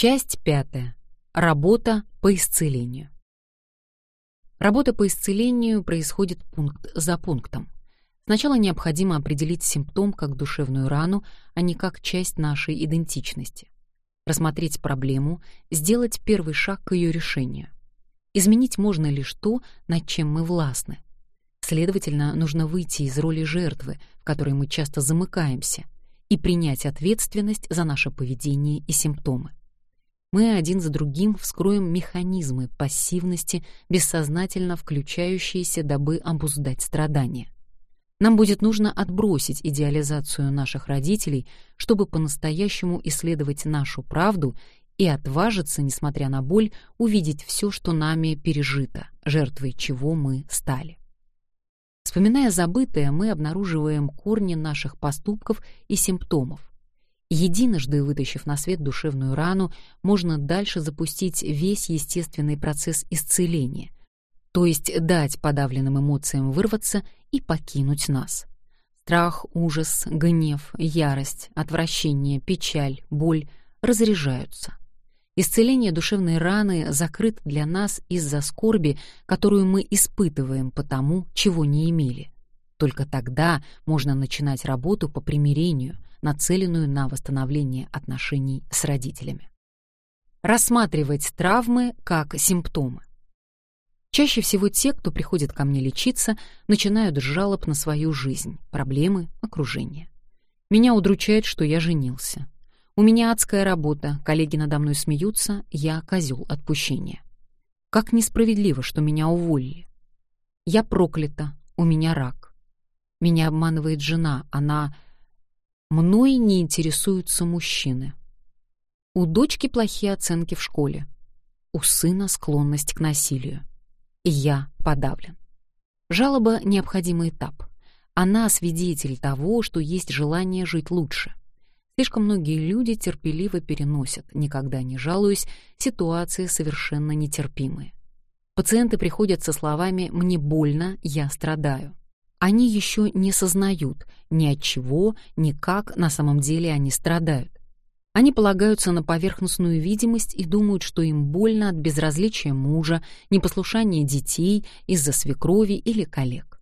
Часть пятая. Работа по исцелению. Работа по исцелению происходит пункт за пунктом. Сначала необходимо определить симптом как душевную рану, а не как часть нашей идентичности. Рассмотреть проблему, сделать первый шаг к ее решению. Изменить можно лишь то, над чем мы властны. Следовательно, нужно выйти из роли жертвы, в которой мы часто замыкаемся, и принять ответственность за наше поведение и симптомы. Мы один за другим вскроем механизмы пассивности, бессознательно включающиеся, дабы обуздать страдания. Нам будет нужно отбросить идеализацию наших родителей, чтобы по-настоящему исследовать нашу правду и отважиться, несмотря на боль, увидеть все, что нами пережито, жертвой чего мы стали. Вспоминая забытое, мы обнаруживаем корни наших поступков и симптомов. Единожды вытащив на свет душевную рану, можно дальше запустить весь естественный процесс исцеления, то есть дать подавленным эмоциям вырваться и покинуть нас. Страх, ужас, гнев, ярость, отвращение, печаль, боль разряжаются. Исцеление душевной раны закрыт для нас из-за скорби, которую мы испытываем по тому, чего не имели. Только тогда можно начинать работу по примирению, нацеленную на восстановление отношений с родителями. Рассматривать травмы как симптомы. Чаще всего те, кто приходит ко мне лечиться, начинают с жалоб на свою жизнь, проблемы, окружение. Меня удручает, что я женился. У меня адская работа, коллеги надо мной смеются, я козел отпущения. Как несправедливо, что меня уволили. Я проклята, у меня рак. Меня обманывает жена, она... Мной не интересуются мужчины. У дочки плохие оценки в школе. У сына склонность к насилию. И я подавлен. Жалоба — необходимый этап. Она свидетель того, что есть желание жить лучше. Слишком многие люди терпеливо переносят, никогда не жалуясь, ситуации совершенно нетерпимые. Пациенты приходят со словами «мне больно, я страдаю». Они еще не сознают ни от чего, ни как на самом деле они страдают. Они полагаются на поверхностную видимость и думают, что им больно от безразличия мужа, непослушания детей из-за свекрови или коллег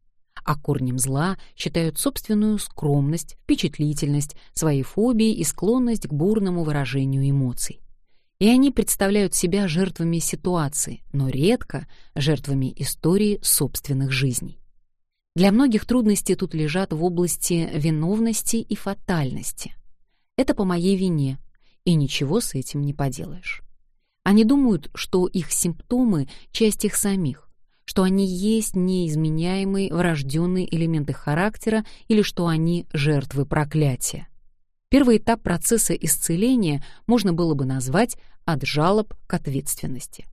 а корнем зла считают собственную скромность, впечатлительность, свои фобии и склонность к бурному выражению эмоций. И они представляют себя жертвами ситуации, но редко жертвами истории собственных жизней. Для многих трудности тут лежат в области виновности и фатальности. Это по моей вине, и ничего с этим не поделаешь. Они думают, что их симптомы — часть их самих, что они есть неизменяемые врожденные элементы характера или что они жертвы проклятия. Первый этап процесса исцеления можно было бы назвать «от жалоб к ответственности».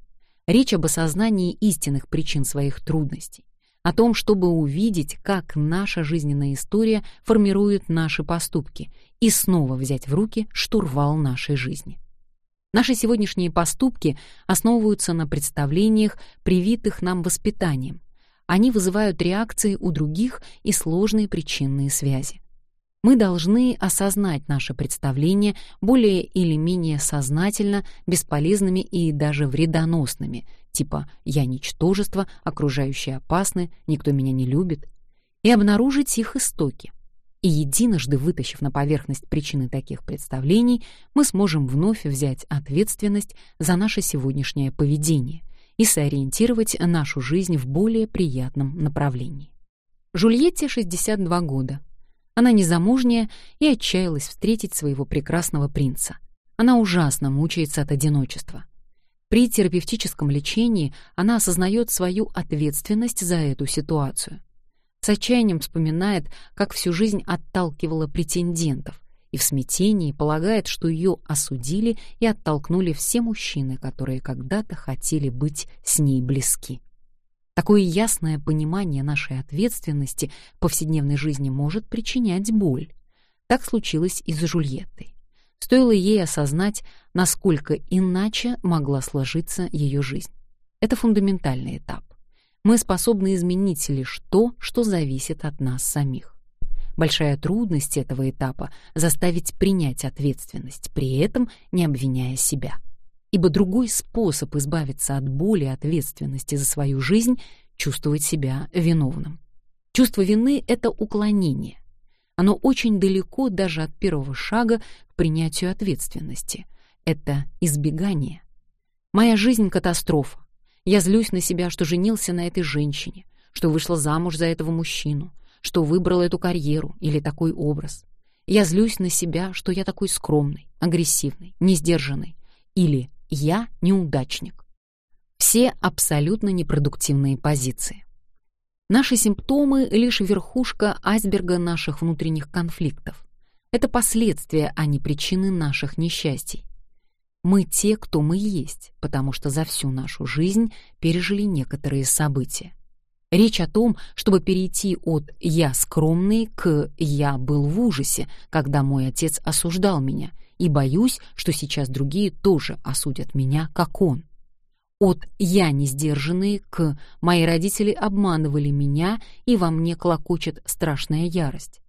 Речь об осознании истинных причин своих трудностей, о том, чтобы увидеть, как наша жизненная история формирует наши поступки и снова взять в руки штурвал нашей жизни. Наши сегодняшние поступки основываются на представлениях, привитых нам воспитанием. Они вызывают реакции у других и сложные причинные связи. Мы должны осознать наши представления более или менее сознательно, бесполезными и даже вредоносными, типа «я ничтожество», «окружающие опасны», «никто меня не любит», и обнаружить их истоки — и единожды вытащив на поверхность причины таких представлений, мы сможем вновь взять ответственность за наше сегодняшнее поведение и сориентировать нашу жизнь в более приятном направлении. Жульетте 62 года. Она незамужняя и отчаялась встретить своего прекрасного принца. Она ужасно мучается от одиночества. При терапевтическом лечении она осознает свою ответственность за эту ситуацию — с отчаянием вспоминает, как всю жизнь отталкивала претендентов, и в смятении полагает, что ее осудили и оттолкнули все мужчины, которые когда-то хотели быть с ней близки. Такое ясное понимание нашей ответственности в повседневной жизни может причинять боль. Так случилось и с Жульеттой. Стоило ей осознать, насколько иначе могла сложиться ее жизнь. Это фундаментальный этап мы способны изменить лишь то, что зависит от нас самих. Большая трудность этого этапа — заставить принять ответственность, при этом не обвиняя себя. ибо другой способ избавиться от боли и ответственности за свою жизнь — чувствовать себя виновным. Чувство вины — это уклонение. Оно очень далеко даже от первого шага принятию ответственности. Это избегание. Моя жизнь — катастрофа. Я злюсь на себя, что женился на этой женщине, что вышла замуж за этого мужчину, что выбрала эту карьеру или такой образ. Я злюсь на себя, что я такой скромный, агрессивный, несдержанный. Или «я неудачник». Все абсолютно непродуктивные позиции. Наши симптомы — лишь верхушка айсберга наших внутренних конфликтов. Это последствия, а не причины наших несчастий. Мы те, кто мы есть, потому что за всю нашу жизнь пережили некоторые события. Речь о том, чтобы перейти от «я скромный» к «я был в ужасе», когда мой отец осуждал меня, и боюсь, что сейчас другие тоже осудят меня, как он. От «я не сдержанный» к «мои родители обманывали меня, и во мне клокочет страшная ярость».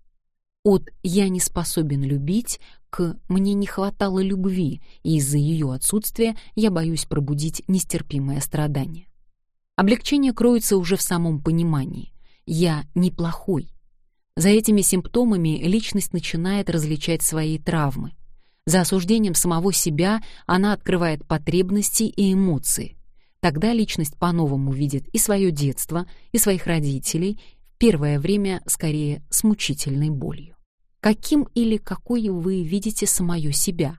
От «я не способен любить» к «мне не хватало любви, и из-за ее отсутствия я боюсь пробудить нестерпимое страдание». Облегчение кроется уже в самом понимании. «Я неплохой». За этими симптомами личность начинает различать свои травмы — за осуждением самого себя она открывает потребности и эмоции. Тогда личность по-новому видит и свое детство, и своих родителей, в первое время скорее с мучительной болью. Каким или какой вы видите самое себя?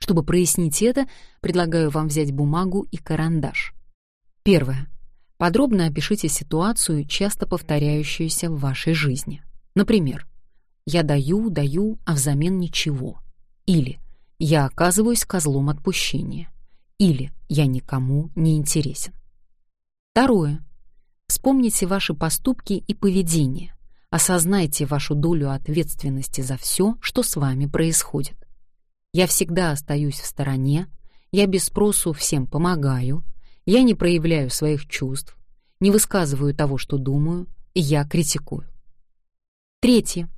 Чтобы прояснить это, предлагаю вам взять бумагу и карандаш. Первое. Подробно опишите ситуацию, часто повторяющуюся в вашей жизни. Например, «Я даю, даю, а взамен ничего». Или «Я оказываюсь козлом отпущения». Или «Я никому не интересен». Второе. Вспомните ваши поступки и поведение. Осознайте вашу долю ответственности за все, что с вами происходит. Я всегда остаюсь в стороне, я без спросу всем помогаю, я не проявляю своих чувств, не высказываю того, что думаю, и я критикую. Третье.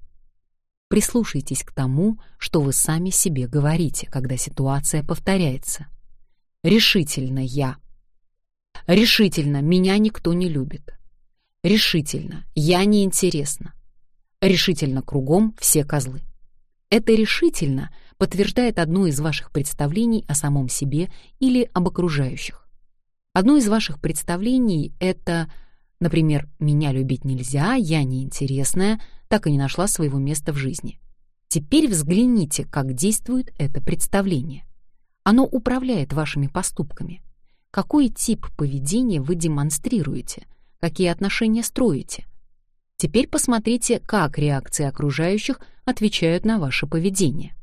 Прислушайтесь к тому, что вы сами себе говорите, когда ситуация повторяется. Решительно я. Решительно меня никто не любит. Решительно я неинтересна. Решительно кругом все козлы. Это решительно подтверждает одно из ваших представлений о самом себе или об окружающих. Одно из ваших представлений — это, например, «меня любить нельзя», «я неинтересная», так и не нашла своего места в жизни. Теперь взгляните, как действует это представление. Оно управляет вашими поступками. Какой тип поведения вы демонстрируете, какие отношения строите. Теперь посмотрите, как реакции окружающих отвечают на ваше поведение.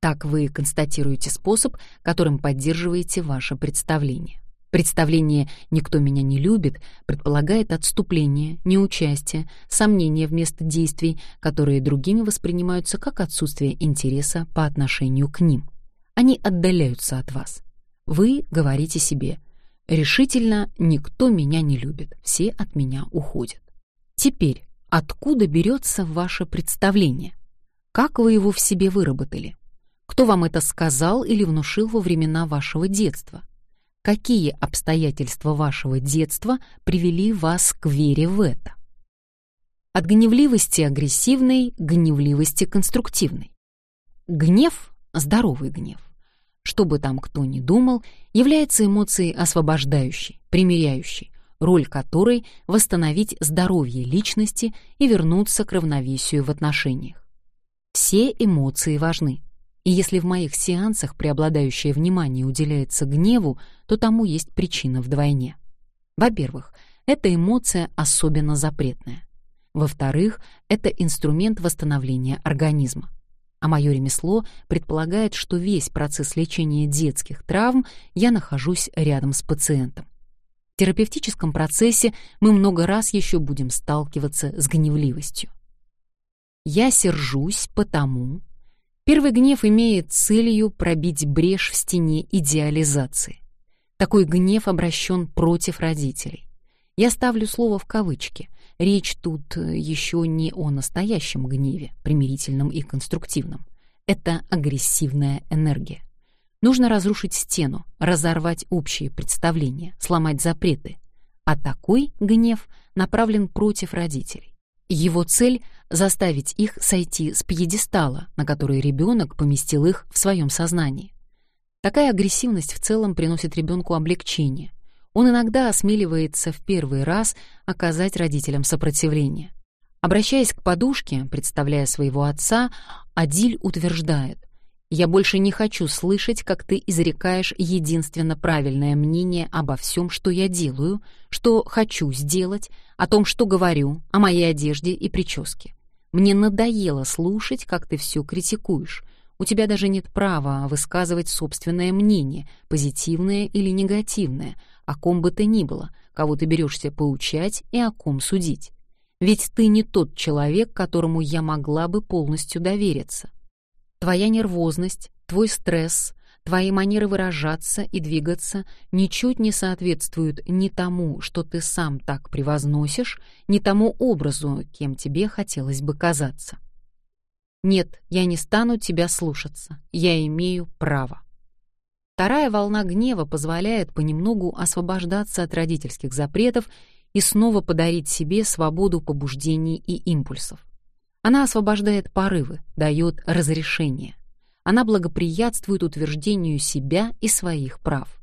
Так вы констатируете способ, которым поддерживаете ваше представление. Представление «никто меня не любит» предполагает отступление, неучастие, сомнение вместо действий, которые другими воспринимаются как отсутствие интереса по отношению к ним. Они отдаляются от вас. Вы говорите себе «решительно никто меня не любит, все от меня уходят». Теперь, откуда берется ваше представление? Как вы его в себе выработали? Кто вам это сказал или внушил во времена вашего детства? какие обстоятельства вашего детства привели вас к вере в это. От гневливости агрессивной гневливости конструктивной. Гнев — здоровый гнев. Что бы там кто ни думал, является эмоцией освобождающей, примиряющей, роль которой — восстановить здоровье личности и вернуться к равновесию в отношениях. Все эмоции важны. И если в моих сеансах преобладающее внимание уделяется гневу, то тому есть причина вдвойне. Во-первых, эта эмоция особенно запретная. Во-вторых, это инструмент восстановления организма. А мое ремесло предполагает, что весь процесс лечения детских травм я нахожусь рядом с пациентом. В терапевтическом процессе мы много раз еще будем сталкиваться с гневливостью. Я сержусь потому, Первый гнев имеет целью пробить брешь в стене идеализации. Такой гнев обращен против родителей. Я ставлю слово в кавычки. Речь тут э, еще не о настоящем гневе, примирительном и конструктивном. Это агрессивная энергия. Нужно разрушить стену, разорвать общие представления, сломать запреты. А такой гнев направлен против родителей. Его цель — заставить их сойти с пьедестала, на который ребенок поместил их в своем сознании. Такая агрессивность в целом приносит ребенку облегчение. Он иногда осмеливается в первый раз оказать родителям сопротивление. Обращаясь к подушке, представляя своего отца, Адиль утверждает, «Я больше не хочу слышать, как ты изрекаешь единственно правильное мнение обо всем, что я делаю, что хочу сделать, о том, что говорю, о моей одежде и прическе. Мне надоело слушать, как ты все критикуешь, у тебя даже нет права высказывать собственное мнение, позитивное или негативное, о ком бы то ни было, кого ты берешься поучать и о ком судить. Ведь ты не тот человек, которому я могла бы полностью довериться. Твоя нервозность, твой стресс, твои манеры выражаться и двигаться ничуть не соответствуют ни тому, что ты сам так превозносишь, ни тому образу, кем тебе хотелось бы казаться. Нет, я не стану тебя слушаться. Я имею право. Вторая волна гнева позволяет понемногу освобождаться от родительских запретов и снова подарить себе свободу побуждений и импульсов. Она освобождает порывы, дает разрешение. Она благоприятствует утверждению себя и своих прав.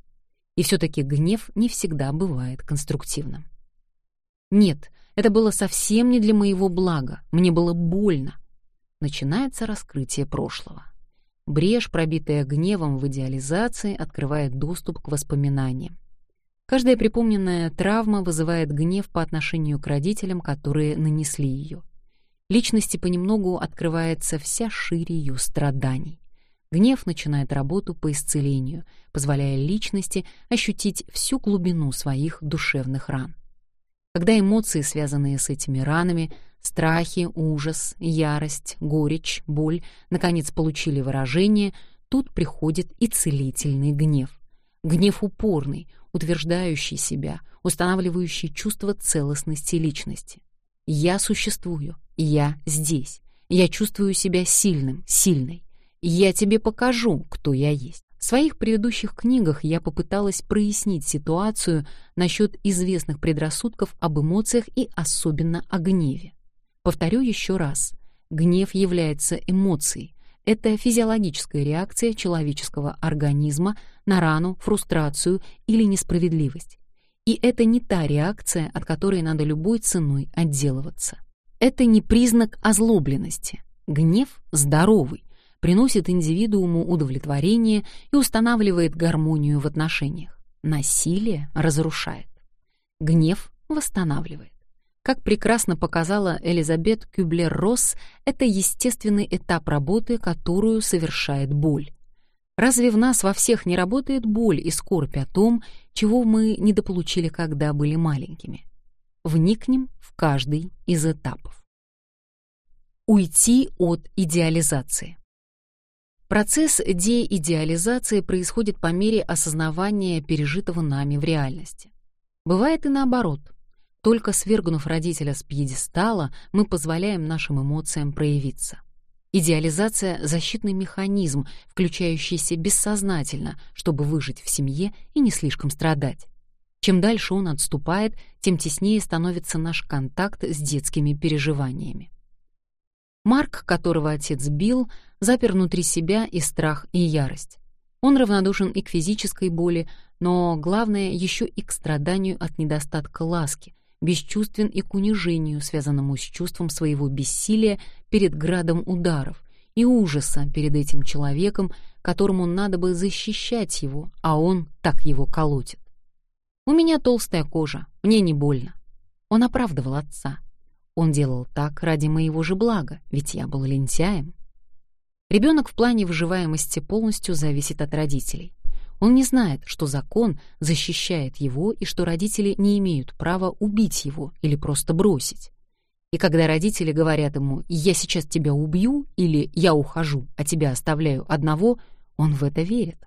И все-таки гнев не всегда бывает конструктивным. Нет, это было совсем не для моего блага, мне было больно, начинается раскрытие прошлого. Брешь, пробитая гневом в идеализации, открывает доступ к воспоминаниям. Каждая припомненная травма вызывает гнев по отношению к родителям, которые нанесли ее. Личности понемногу открывается вся шире ее страданий. Гнев начинает работу по исцелению, позволяя личности ощутить всю глубину своих душевных ран. Когда эмоции, связанные с этими ранами, страхи, ужас, ярость, горечь, боль, наконец получили выражение, тут приходит и целительный гнев. Гнев упорный, утверждающий себя, устанавливающий чувство целостности личности. Я существую, я здесь, я чувствую себя сильным, сильной. Я тебе покажу, кто я есть. В своих предыдущих книгах я попыталась прояснить ситуацию насчет известных предрассудков об эмоциях и особенно о гневе. Повторю еще раз. Гнев является эмоцией. Это физиологическая реакция человеческого организма на рану, фрустрацию или несправедливость. И это не та реакция, от которой надо любой ценой отделываться. Это не признак озлобленности. Гнев здоровый, приносит индивидууму удовлетворение и устанавливает гармонию в отношениях. Насилие разрушает. Гнев восстанавливает. Как прекрасно показала Элизабет Кюблер-Росс, это естественный этап работы, которую совершает боль. Разве в нас во всех не работает боль и скорбь о том, чего мы недополучили, когда были маленькими? Вникнем в каждый из этапов. Уйти от идеализации. Процесс деидеализации происходит по мере осознавания пережитого нами в реальности. Бывает и наоборот. Только свергнув родителя с пьедестала, мы позволяем нашим эмоциям проявиться. Идеализация — защитный механизм, включающийся бессознательно, чтобы выжить в семье и не слишком страдать. Чем дальше он отступает, тем теснее становится наш контакт с детскими переживаниями. Марк, которого отец бил, запер внутри себя и страх, и ярость. Он равнодушен и к физической боли, но главное еще и к страданию от недостатка ласки, бесчувствен и к унижению, связанному с чувством своего бессилия перед градом ударов и ужаса перед этим человеком, которому надо бы защищать его, а он так его колотит. «У меня толстая кожа, мне не больно». Он оправдывал отца. Он делал так ради моего же блага, ведь я был лентяем. Ребенок в плане выживаемости полностью зависит от родителей. Он не знает, что закон защищает его и что родители не имеют права убить его или просто бросить. И когда родители говорят ему «я сейчас тебя убью» или «я ухожу, а тебя оставляю одного», он в это верит.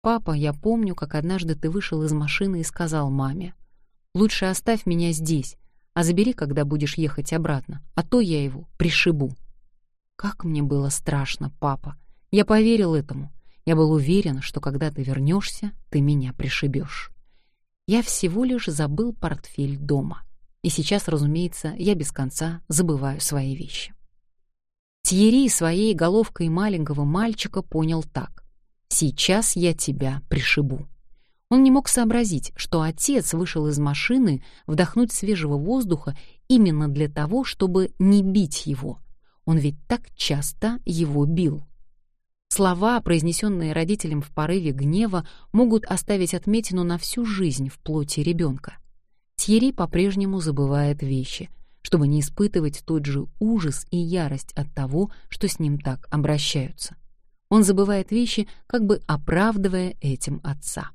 «Папа, я помню, как однажды ты вышел из машины и сказал маме, «Лучше оставь меня здесь, а забери, когда будешь ехать обратно, а то я его пришибу». Как мне было страшно, папа. Я поверил этому. Я был уверен, что когда ты вернешься, ты меня пришибешь. Я всего лишь забыл портфель дома. И сейчас, разумеется, я без конца забываю свои вещи. Тьерри своей головкой маленького мальчика понял так. «Сейчас я тебя пришибу». Он не мог сообразить, что отец вышел из машины вдохнуть свежего воздуха именно для того, чтобы не бить его. Он ведь так часто его бил. Слова, произнесенные родителям в порыве гнева, могут оставить отметину на всю жизнь в плоти ребенка. Тьерри по-прежнему забывает вещи, чтобы не испытывать тот же ужас и ярость от того, что с ним так обращаются. Он забывает вещи, как бы оправдывая этим отца.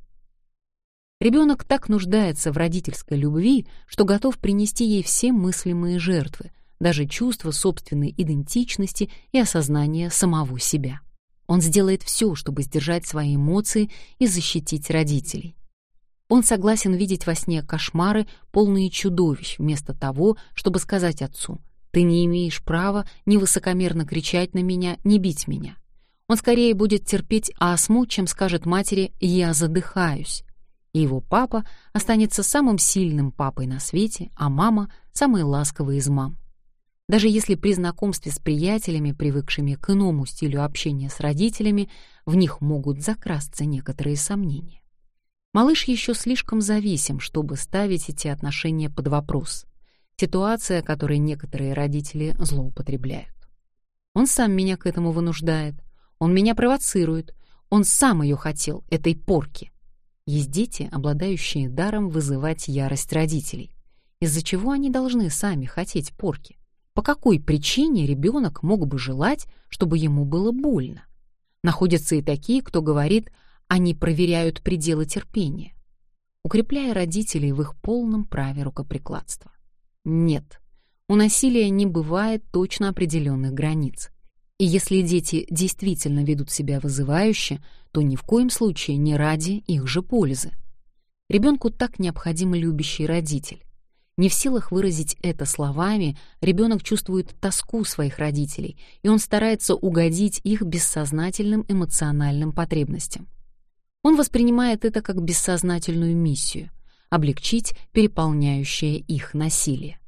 Ребенок так нуждается в родительской любви, что готов принести ей все мыслимые жертвы, даже чувство собственной идентичности и осознание самого себя. Он сделает все, чтобы сдержать свои эмоции и защитить родителей. Он согласен видеть во сне кошмары, полные чудовищ, вместо того, чтобы сказать отцу «Ты не имеешь права ни высокомерно кричать на меня, ни бить меня». Он скорее будет терпеть астму, чем скажет матери «Я задыхаюсь», и его папа останется самым сильным папой на свете, а мама — самой ласковой из мам. Даже если при знакомстве с приятелями, привыкшими к иному стилю общения с родителями, в них могут закрасться некоторые сомнения. Малыш еще слишком зависим, чтобы ставить эти отношения под вопрос. Ситуация, которой некоторые родители злоупотребляют. Он сам меня к этому вынуждает. Он меня провоцирует. Он сам ее хотел, этой порки. Есть дети, обладающие даром вызывать ярость родителей. Из-за чего они должны сами хотеть порки? По какой причине ребенок мог бы желать, чтобы ему было больно? Находятся и такие, кто говорит, они проверяют пределы терпения, укрепляя родителей в их полном праве рукоприкладства. Нет, у насилия не бывает точно определенных границ. И если дети действительно ведут себя вызывающе, то ни в коем случае не ради их же пользы. Ребенку так необходим любящий родитель. Не в силах выразить это словами, ребенок чувствует тоску своих родителей, и он старается угодить их бессознательным эмоциональным потребностям. Он воспринимает это как бессознательную миссию — облегчить переполняющее их насилие.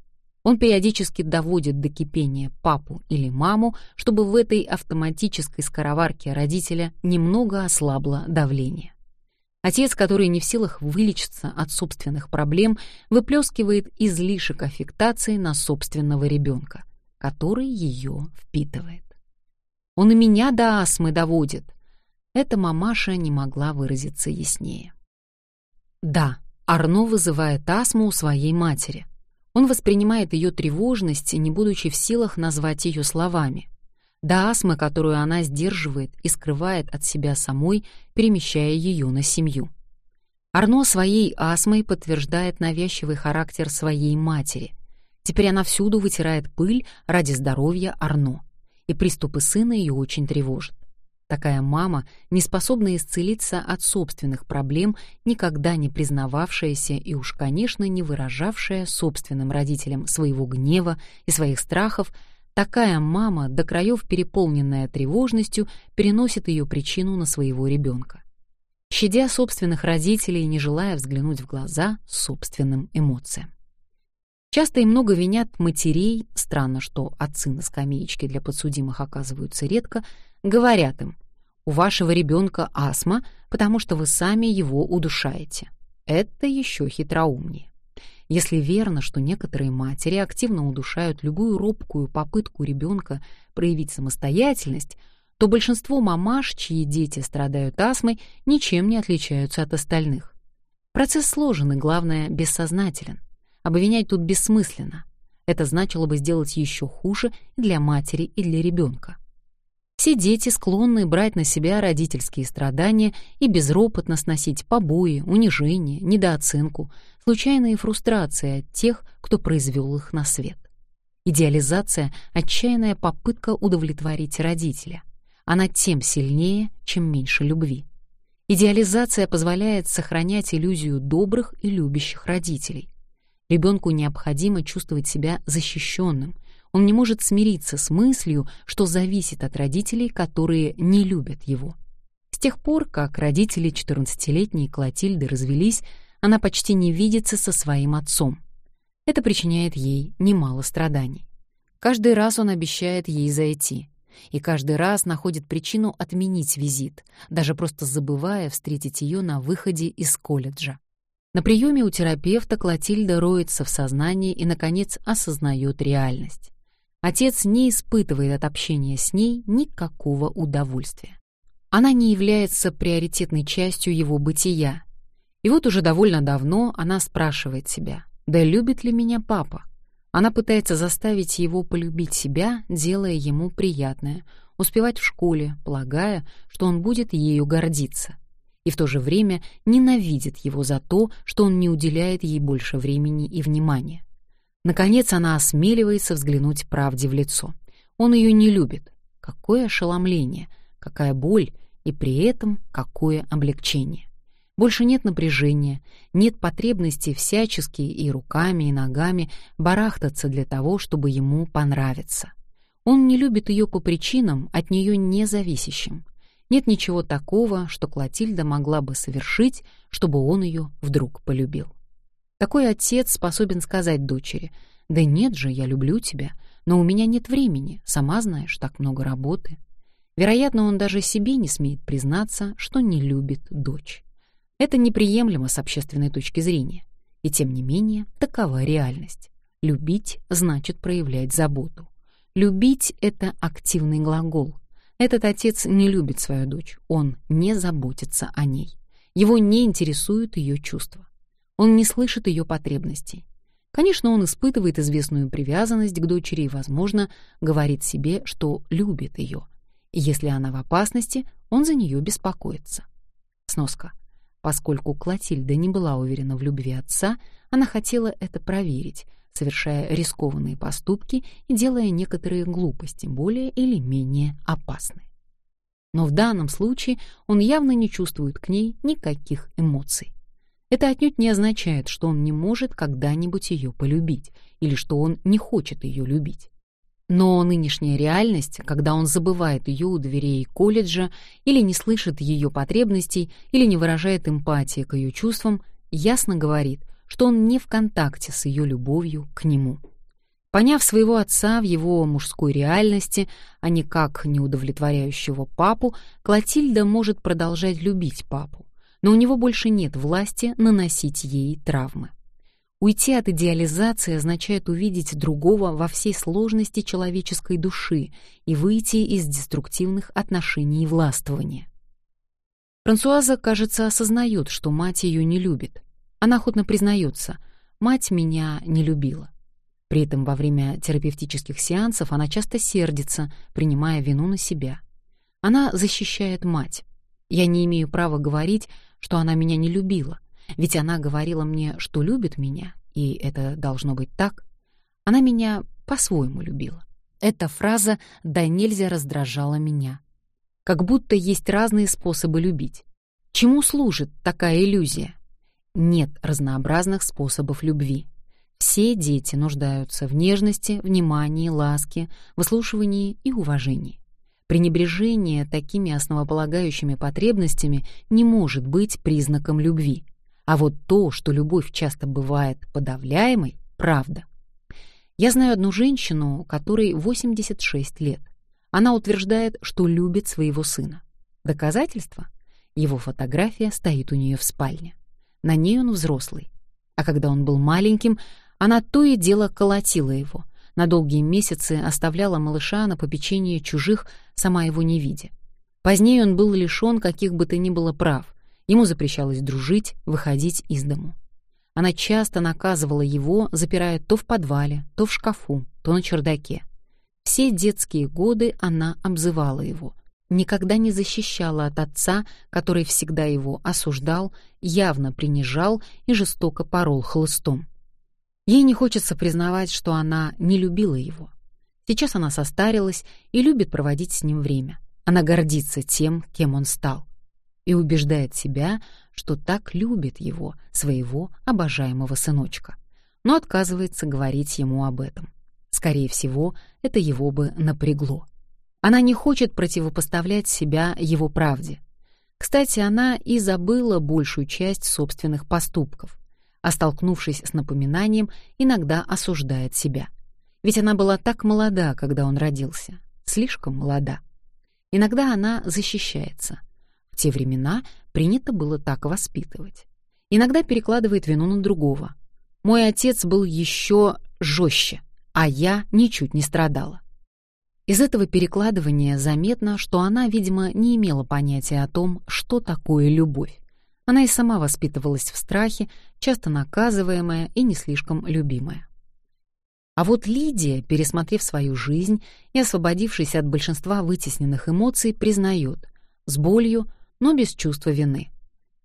Он периодически доводит до кипения папу или маму, чтобы в этой автоматической скороварке родителя немного ослабло давление. Отец, который не в силах вылечиться от собственных проблем, выплескивает излишек аффектации на собственного ребенка, который ее впитывает. Он и меня до астмы доводит. Эта мамаша не могла выразиться яснее. Да, Арно вызывает астму у своей матери — он воспринимает ее тревожность, не будучи в силах назвать ее словами. До астмы, которую она сдерживает и скрывает от себя самой, перемещая ее на семью. Арно своей астмой подтверждает навязчивый характер своей матери. Теперь она всюду вытирает пыль ради здоровья Арно, и приступы сына ее очень тревожат. Такая мама, не способная исцелиться от собственных проблем, никогда не признававшаяся и уж, конечно, не выражавшая собственным родителям своего гнева и своих страхов, такая мама, до краев переполненная тревожностью, переносит ее причину на своего ребенка. Щадя собственных родителей и не желая взглянуть в глаза собственным эмоциям. Часто и много винят матерей, странно, что отцы на скамеечке для подсудимых оказываются редко, говорят им, у вашего ребенка астма, потому что вы сами его удушаете. Это еще хитроумнее. Если верно, что некоторые матери активно удушают любую робкую попытку ребенка проявить самостоятельность, то большинство мамаш, чьи дети страдают астмой, ничем не отличаются от остальных. Процесс сложен и, главное, бессознателен. Обвинять тут бессмысленно. Это значило бы сделать еще хуже и для матери, и для ребенка. Все дети склонны брать на себя родительские страдания и безропотно сносить побои, унижения, недооценку, случайные фрустрации от тех, кто произвел их на свет. Идеализация — отчаянная попытка удовлетворить родителя. Она тем сильнее, чем меньше любви. Идеализация позволяет сохранять иллюзию добрых и любящих родителей. Ребенку необходимо чувствовать себя защищенным, он не может смириться с мыслью, что зависит от родителей, которые не любят его. С тех пор, как родители 14-летней Клотильды развелись, она почти не видится со своим отцом. Это причиняет ей немало страданий. Каждый раз он обещает ей зайти, и каждый раз находит причину отменить визит, даже просто забывая встретить ее на выходе из колледжа. На приеме у терапевта Клотильда роется в сознании и, наконец, осознает реальность. Отец не испытывает от общения с ней никакого удовольствия. Она не является приоритетной частью его бытия. И вот уже довольно давно она спрашивает себя, да любит ли меня папа? Она пытается заставить его полюбить себя, делая ему приятное, успевать в школе, полагая, что он будет ею гордиться. И в то же время ненавидит его за то, что он не уделяет ей больше времени и внимания. Наконец она осмеливается взглянуть правде в лицо. Он ее не любит. Какое ошеломление, какая боль и при этом какое облегчение. Больше нет напряжения, нет потребности всячески и руками, и ногами барахтаться для того, чтобы ему понравиться. Он не любит ее по причинам, от нее независящим. Нет ничего такого, что Клотильда могла бы совершить, чтобы он ее вдруг полюбил. Такой отец способен сказать дочери, «Да нет же, я люблю тебя, но у меня нет времени, сама знаешь, так много работы». Вероятно, он даже себе не смеет признаться, что не любит дочь. Это неприемлемо с общественной точки зрения. И тем не менее, такова реальность. Любить значит проявлять заботу. Любить — это активный глагол. Этот отец не любит свою дочь, он не заботится о ней. Его не интересуют ее чувства. Он не слышит ее потребностей. Конечно, он испытывает известную привязанность к дочери и, возможно, говорит себе, что любит ее. Если она в опасности, он за нее беспокоится. Сноска. Поскольку Клотильда не была уверена в любви отца, она хотела это проверить, совершая рискованные поступки и делая некоторые глупости более или менее опасные. Но в данном случае он явно не чувствует к ней никаких эмоций. Это отнюдь не означает, что он не может когда-нибудь ее полюбить или что он не хочет ее любить. Но нынешняя реальность, когда он забывает ее у дверей колледжа или не слышит ее потребностей или не выражает эмпатии к ее чувствам, ясно говорит, что он не в контакте с ее любовью к нему. Поняв своего отца в его мужской реальности, а не как неудовлетворяющего папу, Клотильда может продолжать любить папу но у него больше нет власти наносить ей травмы. Уйти от идеализации означает увидеть другого во всей сложности человеческой души и выйти из деструктивных отношений и властвования. Франсуаза, кажется, осознает, что мать ее не любит. Она охотно признается, мать меня не любила. При этом во время терапевтических сеансов она часто сердится, принимая вину на себя. Она защищает мать. Я не имею права говорить, что она меня не любила, ведь она говорила мне, что любит меня, и это должно быть так. Она меня по-своему любила. Эта фраза да нельзя раздражала меня. Как будто есть разные способы любить. Чему служит такая иллюзия? Нет разнообразных способов любви. Все дети нуждаются в нежности, внимании, ласке, выслушивании и уважении. Пренебрежение такими основополагающими потребностями не может быть признаком любви. А вот то, что любовь часто бывает подавляемой, правда. Я знаю одну женщину, которой 86 лет. Она утверждает, что любит своего сына. Доказательство? Его фотография стоит у нее в спальне. На ней он взрослый. А когда он был маленьким, она то и дело колотила его — на долгие месяцы оставляла малыша на попечение чужих, сама его не видя. Позднее он был лишён каких бы то ни было прав. Ему запрещалось дружить, выходить из дому. Она часто наказывала его, запирая то в подвале, то в шкафу, то на чердаке. Все детские годы она обзывала его. Никогда не защищала от отца, который всегда его осуждал, явно принижал и жестоко порол хлыстом. Ей не хочется признавать, что она не любила его. Сейчас она состарилась и любит проводить с ним время. Она гордится тем, кем он стал, и убеждает себя, что так любит его, своего обожаемого сыночка, но отказывается говорить ему об этом. Скорее всего, это его бы напрягло. Она не хочет противопоставлять себя его правде. Кстати, она и забыла большую часть собственных поступков, а столкнувшись с напоминанием, иногда осуждает себя. Ведь она была так молода, когда он родился, слишком молода. Иногда она защищается. В те времена принято было так воспитывать. Иногда перекладывает вину на другого. Мой отец был еще жестче, а я ничуть не страдала. Из этого перекладывания заметно, что она, видимо, не имела понятия о том, что такое любовь. Она и сама воспитывалась в страхе, часто наказываемая и не слишком любимая. А вот Лидия, пересмотрев свою жизнь и освободившись от большинства вытесненных эмоций, признает, с болью, но без чувства вины.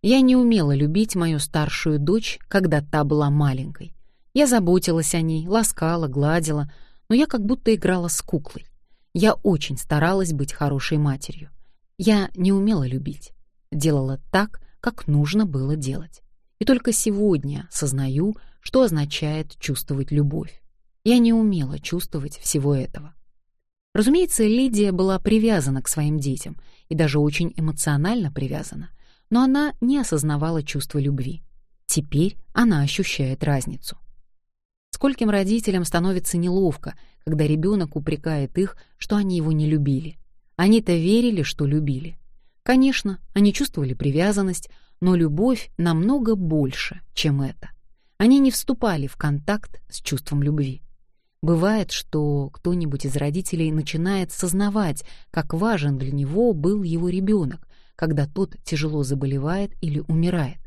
Я не умела любить мою старшую дочь, когда та была маленькой. Я заботилась о ней, ласкала, гладила, но я как будто играла с куклой. Я очень старалась быть хорошей матерью. Я не умела любить. Делала так, как нужно было делать. И только сегодня сознаю, что означает чувствовать любовь. Я не умела чувствовать всего этого. Разумеется, Лидия была привязана к своим детям и даже очень эмоционально привязана, но она не осознавала чувства любви. Теперь она ощущает разницу. Скольким родителям становится неловко, когда ребенок упрекает их, что они его не любили. Они-то верили, что любили. Конечно, они чувствовали привязанность, но любовь намного больше, чем это. Они не вступали в контакт с чувством любви. Бывает, что кто-нибудь из родителей начинает сознавать, как важен для него был его ребенок, когда тот тяжело заболевает или умирает.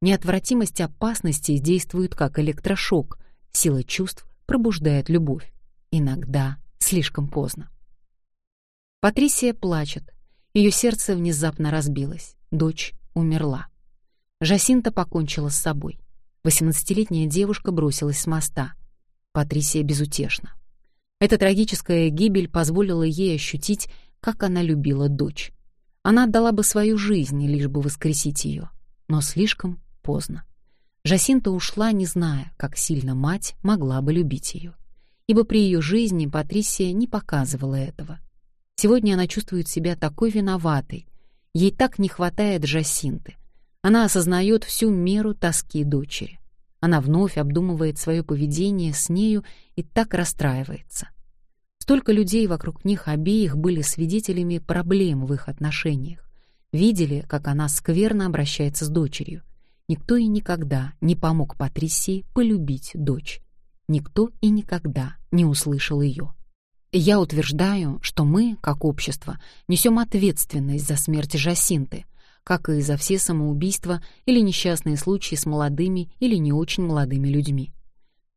Неотвратимость опасности действует как электрошок, сила чувств пробуждает любовь. Иногда слишком поздно. Патрисия плачет. Ее сердце внезапно разбилось. Дочь умерла. Жасинта покончила с собой. Восемнадцатилетняя девушка бросилась с моста. Патрисия безутешна. Эта трагическая гибель позволила ей ощутить, как она любила дочь. Она отдала бы свою жизнь, лишь бы воскресить ее. Но слишком поздно. Жасинта ушла, не зная, как сильно мать могла бы любить ее ибо при ее жизни Патрисия не показывала этого. Сегодня она чувствует себя такой виноватой. Ей так не хватает Жасинты. Она осознает всю меру тоски дочери. Она вновь обдумывает свое поведение с нею и так расстраивается. Столько людей вокруг них обеих были свидетелями проблем в их отношениях. Видели, как она скверно обращается с дочерью. Никто и никогда не помог Патрисии полюбить дочь никто и никогда не услышал ее. Я утверждаю, что мы, как общество, несем ответственность за смерть Жасинты, как и за все самоубийства или несчастные случаи с молодыми или не очень молодыми людьми.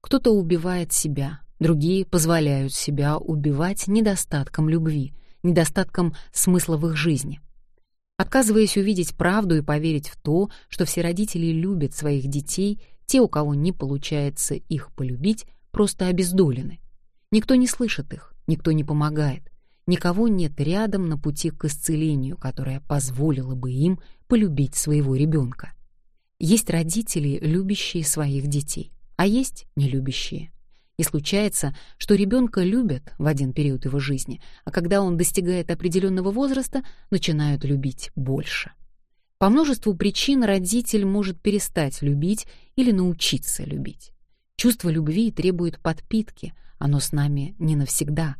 Кто-то убивает себя, другие позволяют себя убивать недостатком любви, недостатком смысла в их жизни. Отказываясь увидеть правду и поверить в то, что все родители любят своих детей те, у кого не получается их полюбить, просто обездолены. Никто не слышит их, никто не помогает. Никого нет рядом на пути к исцелению, которое позволило бы им полюбить своего ребенка. Есть родители, любящие своих детей, а есть нелюбящие. И случается, что ребенка любят в один период его жизни, а когда он достигает определенного возраста, начинают любить больше. По множеству причин родитель может перестать любить или научиться любить. Чувство любви требует подпитки, оно с нами не навсегда.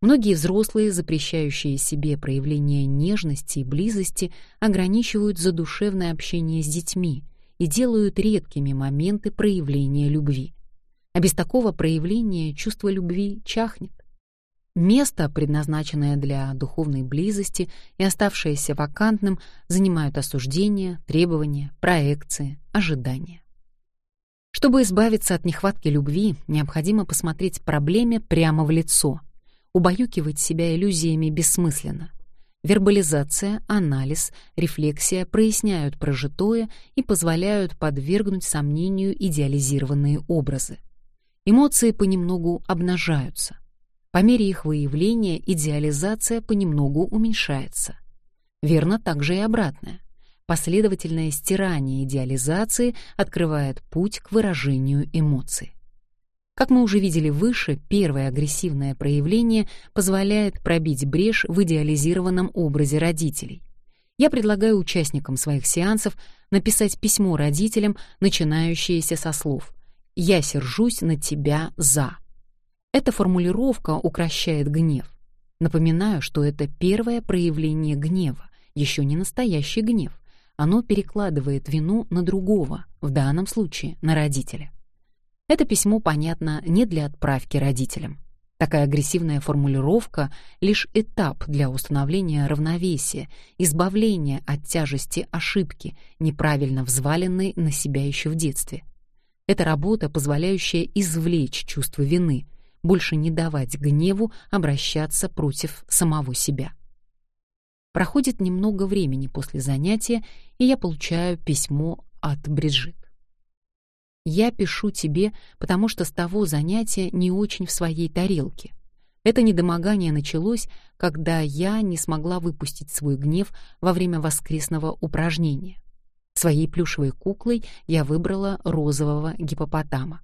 Многие взрослые, запрещающие себе проявление нежности и близости, ограничивают задушевное общение с детьми и делают редкими моменты проявления любви. А без такого проявления чувство любви чахнет. Место, предназначенное для духовной близости и оставшееся вакантным, занимают осуждения, требования, проекции, ожидания. Чтобы избавиться от нехватки любви, необходимо посмотреть проблеме прямо в лицо. Убаюкивать себя иллюзиями бессмысленно. Вербализация, анализ, рефлексия проясняют прожитое и позволяют подвергнуть сомнению идеализированные образы. Эмоции понемногу обнажаются. По мере их выявления идеализация понемногу уменьшается. Верно также и обратное. Последовательное стирание идеализации открывает путь к выражению эмоций. Как мы уже видели выше, первое агрессивное проявление позволяет пробить брешь в идеализированном образе родителей. Я предлагаю участникам своих сеансов написать письмо родителям, начинающееся со слов «Я сержусь на тебя за». Эта формулировка укращает гнев. Напоминаю, что это первое проявление гнева, еще не настоящий гнев. Оно перекладывает вину на другого, в данном случае на родителя. Это письмо понятно не для отправки родителям. Такая агрессивная формулировка — лишь этап для установления равновесия, избавления от тяжести ошибки, неправильно взваленной на себя еще в детстве. Это работа, позволяющая извлечь чувство вины, больше не давать гневу обращаться против самого себя. Проходит немного времени после занятия, и я получаю письмо от Бриджит. Я пишу тебе, потому что с того занятия не очень в своей тарелке. Это недомогание началось, когда я не смогла выпустить свой гнев во время воскресного упражнения. Своей плюшевой куклой я выбрала розового гипопотама.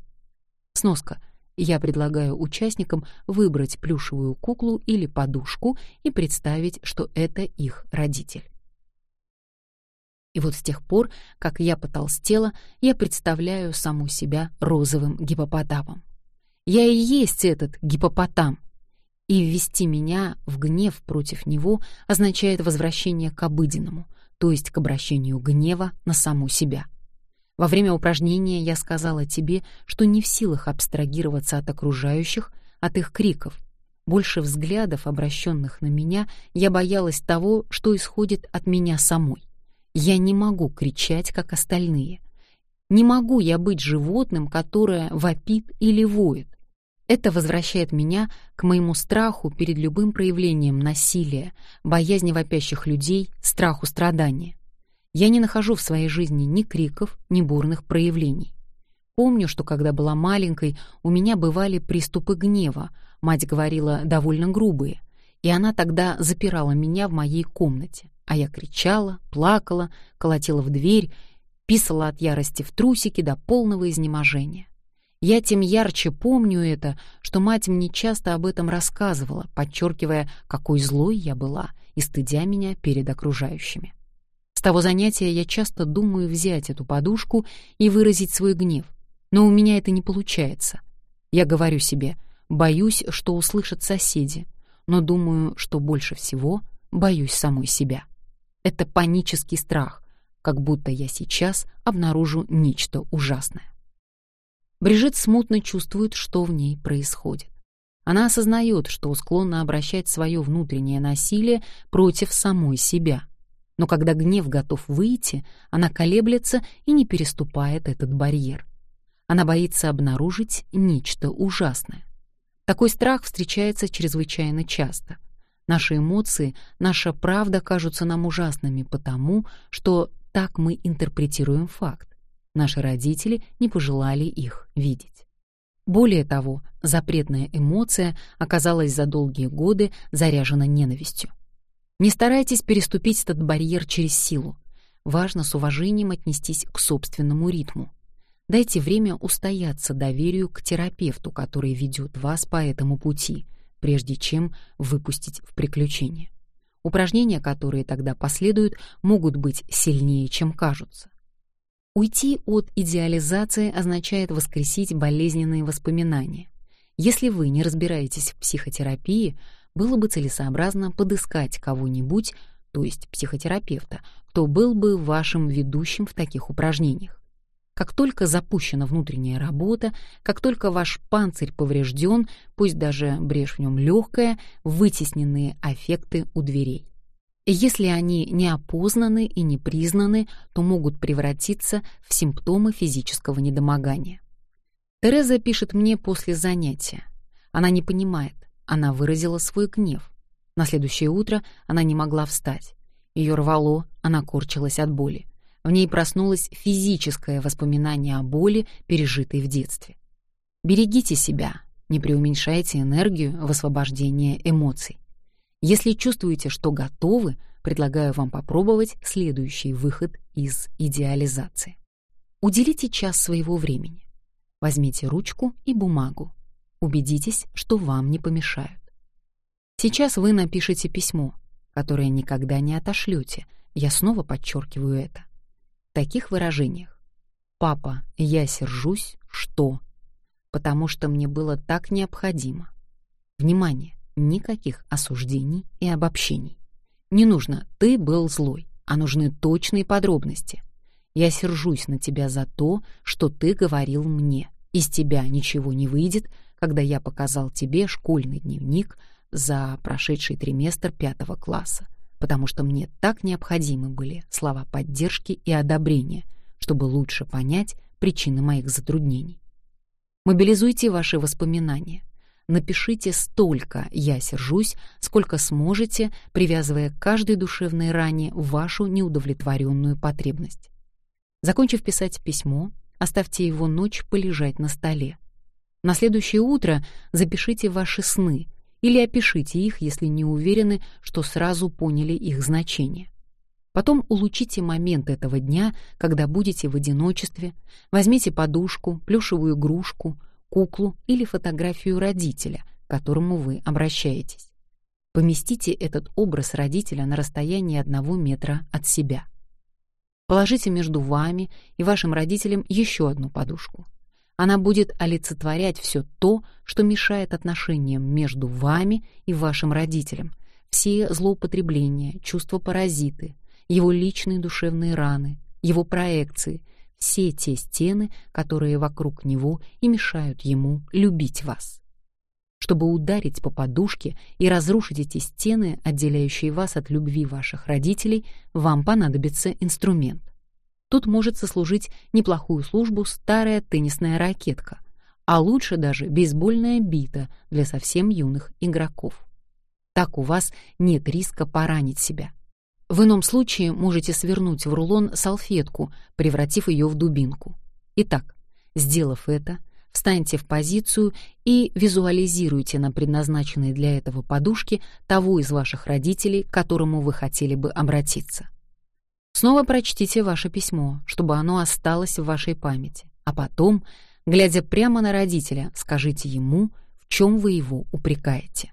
Сноска — я предлагаю участникам выбрать плюшевую куклу или подушку и представить, что это их родитель. И вот с тех пор, как я потолстела, я представляю саму себя розовым гипопотамом. Я и есть этот гипопотам. И ввести меня в гнев против него означает возвращение к обыденному, то есть к обращению гнева на саму себя. Во время упражнения я сказала тебе, что не в силах абстрагироваться от окружающих, от их криков. Больше взглядов, обращенных на меня, я боялась того, что исходит от меня самой. Я не могу кричать, как остальные. Не могу я быть животным, которое вопит или воет. Это возвращает меня к моему страху перед любым проявлением насилия, боязни вопящих людей, страху страдания. Я не нахожу в своей жизни ни криков, ни бурных проявлений. Помню, что когда была маленькой, у меня бывали приступы гнева, мать говорила довольно грубые, и она тогда запирала меня в моей комнате, а я кричала, плакала, колотила в дверь, писала от ярости в трусики до полного изнеможения. Я тем ярче помню это, что мать мне часто об этом рассказывала, подчеркивая, какой злой я была и стыдя меня перед окружающими. Того занятия я часто думаю взять эту подушку и выразить свой гнев, но у меня это не получается. Я говорю себе, боюсь, что услышат соседи, но думаю, что больше всего боюсь самой себя. Это панический страх, как будто я сейчас обнаружу нечто ужасное. Брижит смутно чувствует, что в ней происходит. Она осознает, что склонна обращать свое внутреннее насилие против самой себя — но когда гнев готов выйти, она колеблется и не переступает этот барьер. Она боится обнаружить нечто ужасное. Такой страх встречается чрезвычайно часто. Наши эмоции, наша правда кажутся нам ужасными потому, что так мы интерпретируем факт. Наши родители не пожелали их видеть. Более того, запретная эмоция оказалась за долгие годы заряжена ненавистью. Не старайтесь переступить этот барьер через силу. Важно с уважением отнестись к собственному ритму. Дайте время устояться доверию к терапевту, который ведет вас по этому пути, прежде чем выпустить в приключение. Упражнения, которые тогда последуют, могут быть сильнее, чем кажутся. Уйти от идеализации означает воскресить болезненные воспоминания. Если вы не разбираетесь в психотерапии, было бы целесообразно подыскать кого-нибудь, то есть психотерапевта, кто был бы вашим ведущим в таких упражнениях. Как только запущена внутренняя работа, как только ваш панцирь поврежден, пусть даже брешь в нем легкая, вытесненные аффекты у дверей. Если они не опознаны и не признаны, то могут превратиться в симптомы физического недомогания. Тереза пишет мне после занятия. Она не понимает, она выразила свой гнев. На следующее утро она не могла встать. Ее рвало, она корчилась от боли. В ней проснулось физическое воспоминание о боли, пережитой в детстве. Берегите себя, не преуменьшайте энергию в освобождении эмоций. Если чувствуете, что готовы, предлагаю вам попробовать следующий выход из идеализации. Уделите час своего времени. Возьмите ручку и бумагу. Убедитесь, что вам не помешают. Сейчас вы напишете письмо, которое никогда не отошлете, Я снова подчеркиваю это. В таких выражениях. «Папа, я сержусь, что?» Потому что мне было так необходимо. Внимание, никаких осуждений и обобщений. Не нужно «ты был злой», а нужны точные подробности. Я сержусь на тебя за то, что ты говорил мне. Из тебя ничего не выйдет, когда я показал тебе школьный дневник за прошедший триместр пятого класса потому что мне так необходимы были слова поддержки и одобрения, чтобы лучше понять причины моих затруднений. Мобилизуйте ваши воспоминания. Напишите столько «я сержусь», сколько сможете, привязывая к каждой душевной ране вашу неудовлетворенную потребность. Закончив писать письмо, оставьте его ночь полежать на столе. На следующее утро запишите ваши сны, или опишите их, если не уверены, что сразу поняли их значение. Потом улучшите момент этого дня, когда будете в одиночестве, возьмите подушку, плюшевую игрушку, куклу или фотографию родителя, к которому вы обращаетесь. Поместите этот образ родителя на расстоянии одного метра от себя. Положите между вами и вашим родителем еще одну подушку. Она будет олицетворять все то, что мешает отношениям между вами и вашим родителем, все злоупотребления, чувства-паразиты, его личные душевные раны, его проекции, все те стены, которые вокруг него и мешают ему любить вас. Чтобы ударить по подушке и разрушить эти стены, отделяющие вас от любви ваших родителей, вам понадобится инструмент. Тут может сослужить неплохую службу старая теннисная ракетка, а лучше даже бейсбольная бита для совсем юных игроков. Так у вас нет риска поранить себя. В ином случае можете свернуть в рулон салфетку, превратив ее в дубинку. Итак, сделав это, встаньте в позицию и визуализируйте на предназначенной для этого подушке того из ваших родителей, к которому вы хотели бы обратиться. Снова прочтите ваше письмо, чтобы оно осталось в вашей памяти, а потом, глядя прямо на родителя, скажите ему, в чем вы его упрекаете.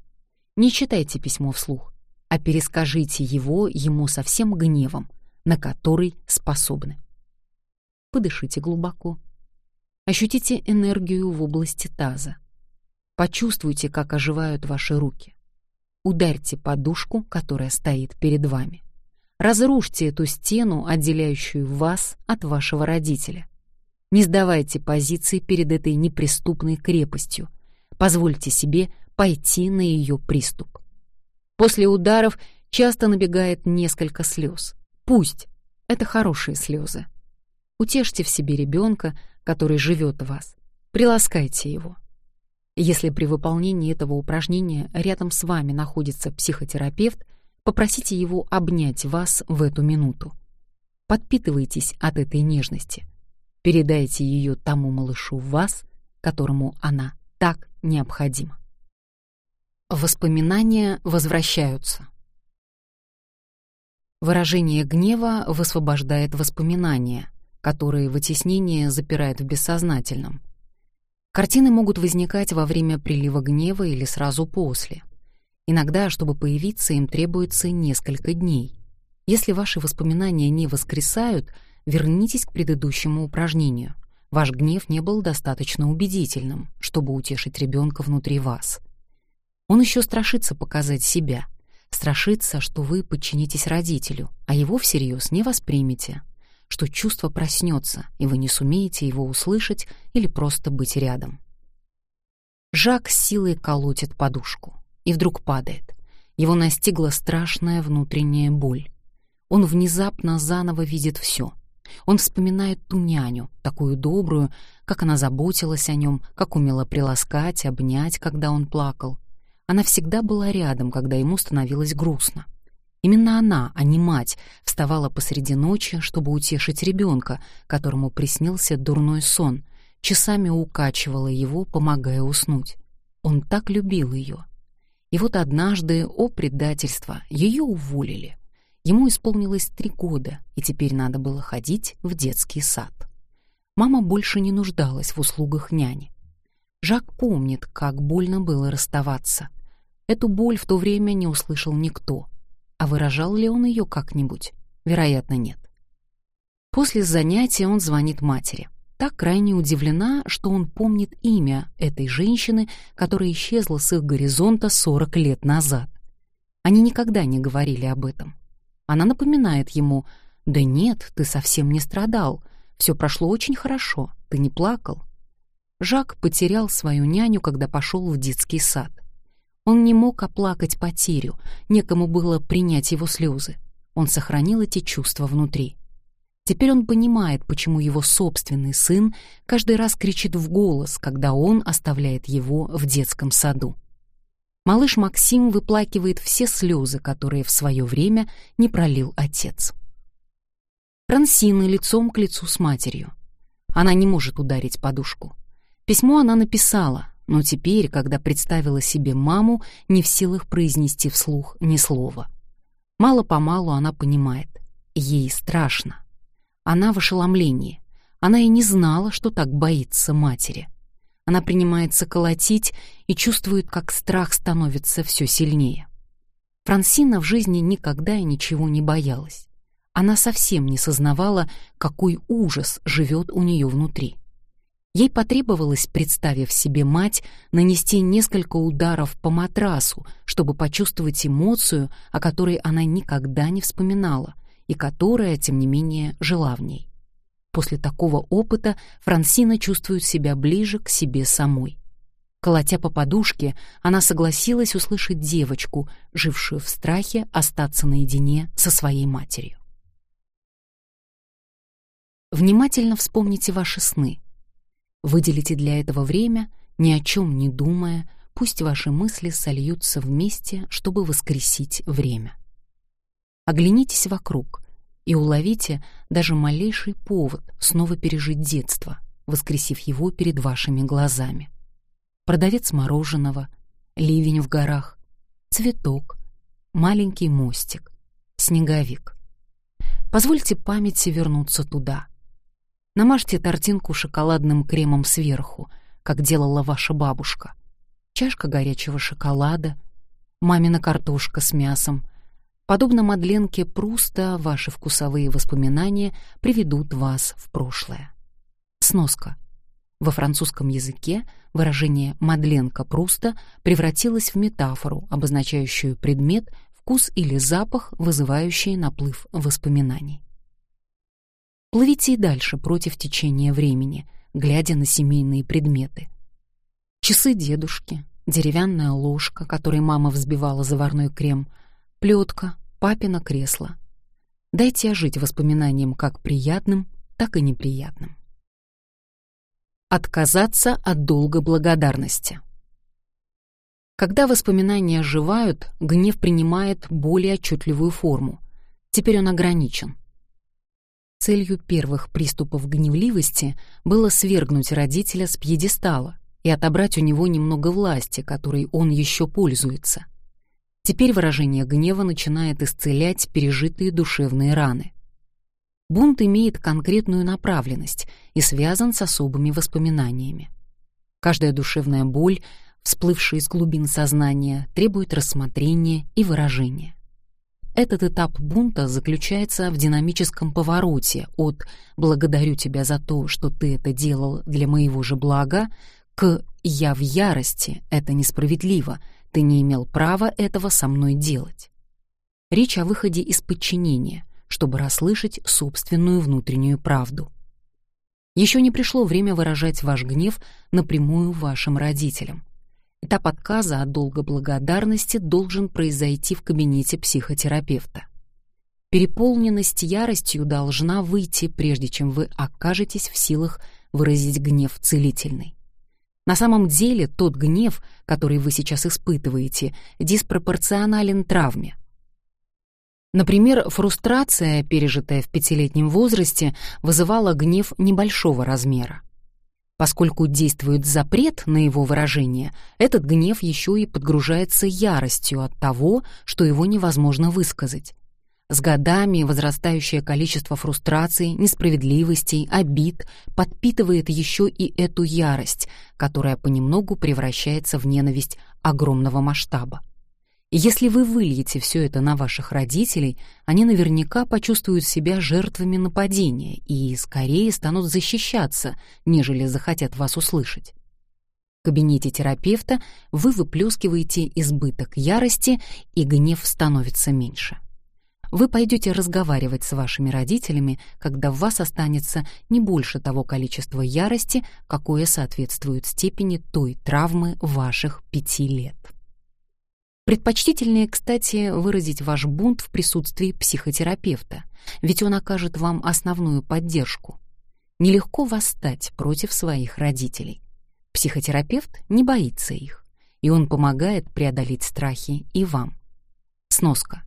Не читайте письмо вслух, а перескажите его ему со всем гневом, на который способны. Подышите глубоко. Ощутите энергию в области таза. Почувствуйте, как оживают ваши руки. Ударьте подушку, которая стоит перед вами. Разрушьте эту стену, отделяющую вас от вашего родителя. Не сдавайте позиции перед этой неприступной крепостью. Позвольте себе пойти на ее приступ. После ударов часто набегает несколько слез. Пусть. Это хорошие слезы. Утешьте в себе ребенка, который живет в вас. Приласкайте его. Если при выполнении этого упражнения рядом с вами находится психотерапевт, Попросите его обнять вас в эту минуту. Подпитывайтесь от этой нежности. Передайте ее тому малышу в вас, которому она так необходима. Воспоминания возвращаются. Выражение гнева высвобождает воспоминания, которые вытеснение запирает в бессознательном. Картины могут возникать во время прилива гнева или сразу после — Иногда, чтобы появиться, им требуется несколько дней. Если ваши воспоминания не воскресают, вернитесь к предыдущему упражнению. Ваш гнев не был достаточно убедительным, чтобы утешить ребенка внутри вас. Он еще страшится показать себя, страшится, что вы подчинитесь родителю, а его всерьез не воспримете, что чувство проснется, и вы не сумеете его услышать или просто быть рядом. Жак силой колотит подушку и вдруг падает. Его настигла страшная внутренняя боль. Он внезапно заново видит все. Он вспоминает ту няню, такую добрую, как она заботилась о нем, как умела приласкать, обнять, когда он плакал. Она всегда была рядом, когда ему становилось грустно. Именно она, а не мать, вставала посреди ночи, чтобы утешить ребенка, которому приснился дурной сон, часами укачивала его, помогая уснуть. Он так любил ее. И вот однажды, о предательство, ее уволили. Ему исполнилось три года, и теперь надо было ходить в детский сад. Мама больше не нуждалась в услугах няни. Жак помнит, как больно было расставаться. Эту боль в то время не услышал никто. А выражал ли он ее как-нибудь? Вероятно, нет. После занятия он звонит матери. Так крайне удивлена, что он помнит имя этой женщины, которая исчезла с их горизонта 40 лет назад. Они никогда не говорили об этом. Она напоминает ему, «Да нет, ты совсем не страдал. Все прошло очень хорошо, ты не плакал». Жак потерял свою няню, когда пошел в детский сад. Он не мог оплакать потерю, некому было принять его слезы. Он сохранил эти чувства внутри. Теперь он понимает, почему его собственный сын каждый раз кричит в голос, когда он оставляет его в детском саду. Малыш Максим выплакивает все слезы, которые в свое время не пролил отец. Франсина лицом к лицу с матерью. Она не может ударить подушку. Письмо она написала, но теперь, когда представила себе маму, не в силах произнести вслух ни слова. Мало-помалу она понимает, ей страшно. Она в ошеломлении. Она и не знала, что так боится матери. Она принимается колотить и чувствует, как страх становится все сильнее. Франсина в жизни никогда и ничего не боялась. Она совсем не сознавала, какой ужас живет у нее внутри. Ей потребовалось, представив себе мать, нанести несколько ударов по матрасу, чтобы почувствовать эмоцию, о которой она никогда не вспоминала и которая, тем не менее, жила в ней. После такого опыта Франсина чувствует себя ближе к себе самой. Колотя по подушке, она согласилась услышать девочку, жившую в страхе остаться наедине со своей матерью. Внимательно вспомните ваши сны. Выделите для этого время, ни о чем не думая, пусть ваши мысли сольются вместе, чтобы воскресить время. Оглянитесь вокруг и уловите даже малейший повод снова пережить детство, воскресив его перед вашими глазами. Продавец мороженого, ливень в горах, цветок, маленький мостик, снеговик. Позвольте памяти вернуться туда. Намажьте тортинку шоколадным кремом сверху, как делала ваша бабушка. Чашка горячего шоколада, мамина картошка с мясом, Подобно Мадленке Пруста, ваши вкусовые воспоминания приведут вас в прошлое. Сноска. Во французском языке выражение «Мадленка Пруста» превратилось в метафору, обозначающую предмет, вкус или запах, вызывающий наплыв воспоминаний. Плывите и дальше против течения времени, глядя на семейные предметы. Часы дедушки, деревянная ложка, которой мама взбивала заварной крем — плетка, папино кресло. Дайте ожить воспоминаниям как приятным, так и неприятным. Отказаться от долга благодарности. Когда воспоминания оживают, гнев принимает более отчетливую форму. Теперь он ограничен. Целью первых приступов гневливости было свергнуть родителя с пьедестала и отобрать у него немного власти, которой он еще пользуется. Теперь выражение гнева начинает исцелять пережитые душевные раны. Бунт имеет конкретную направленность и связан с особыми воспоминаниями. Каждая душевная боль, всплывшая из глубин сознания, требует рассмотрения и выражения. Этот этап бунта заключается в динамическом повороте от «благодарю тебя за то, что ты это делал для моего же блага» к «я в ярости, это несправедливо, ты не имел права этого со мной делать. Речь о выходе из подчинения, чтобы расслышать собственную внутреннюю правду. Еще не пришло время выражать ваш гнев напрямую вашим родителям. Этап отказа от долга благодарности должен произойти в кабинете психотерапевта. Переполненность яростью должна выйти, прежде чем вы окажетесь в силах выразить гнев целительный. На самом деле тот гнев, который вы сейчас испытываете, диспропорционален травме. Например, фрустрация, пережитая в пятилетнем возрасте, вызывала гнев небольшого размера. Поскольку действует запрет на его выражение, этот гнев еще и подгружается яростью от того, что его невозможно высказать. С годами возрастающее количество фрустраций, несправедливостей, обид подпитывает еще и эту ярость, которая понемногу превращается в ненависть огромного масштаба. Если вы выльете все это на ваших родителей, они наверняка почувствуют себя жертвами нападения и скорее станут защищаться, нежели захотят вас услышать. В кабинете терапевта вы выплескиваете избыток ярости, и гнев становится меньше. Вы пойдете разговаривать с вашими родителями, когда в вас останется не больше того количества ярости, какое соответствует степени той травмы ваших пяти лет. Предпочтительнее, кстати, выразить ваш бунт в присутствии психотерапевта, ведь он окажет вам основную поддержку. Нелегко восстать против своих родителей. Психотерапевт не боится их, и он помогает преодолеть страхи и вам. Сноска.